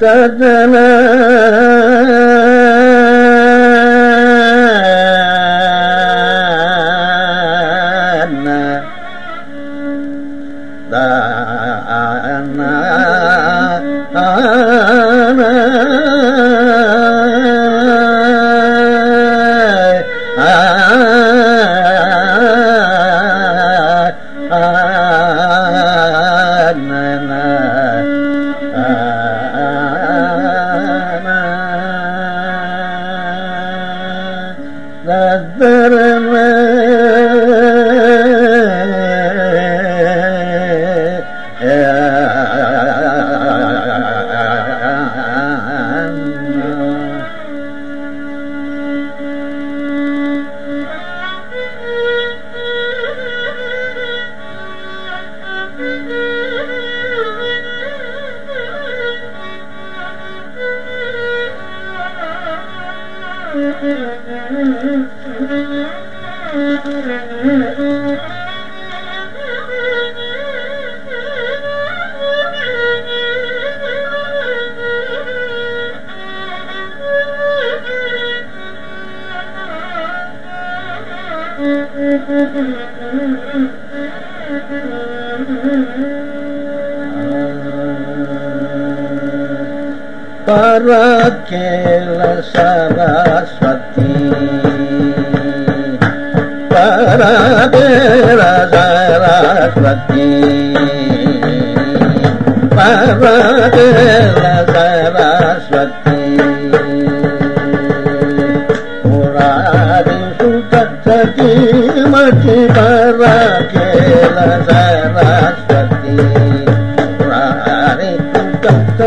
تجلى na ذر Mm-hmm. Saraswati परस्वती परस्वती मथे परखेल सरस्वती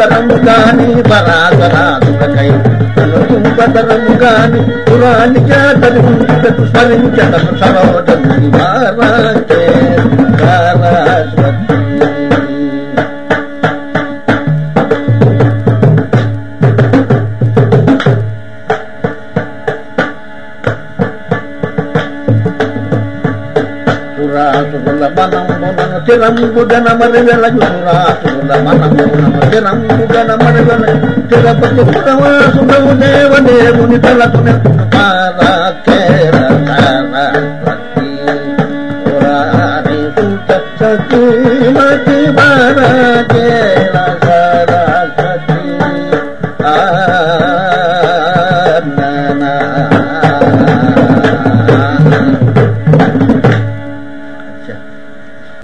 కుంకింపతరము గాని పరాశరాదులకై నన్ను కుంపతరము గాని పురాణి చేతను ఉంచుటకు స్మరించటను వెలుగుల మనములను తిరంబుగన మరి వెలగుతుల మనములను తిరంబుగన మరి వెల తిరుపతి సురవాసుడవు దేవదేవుని తలకు సతీ మతి భారతే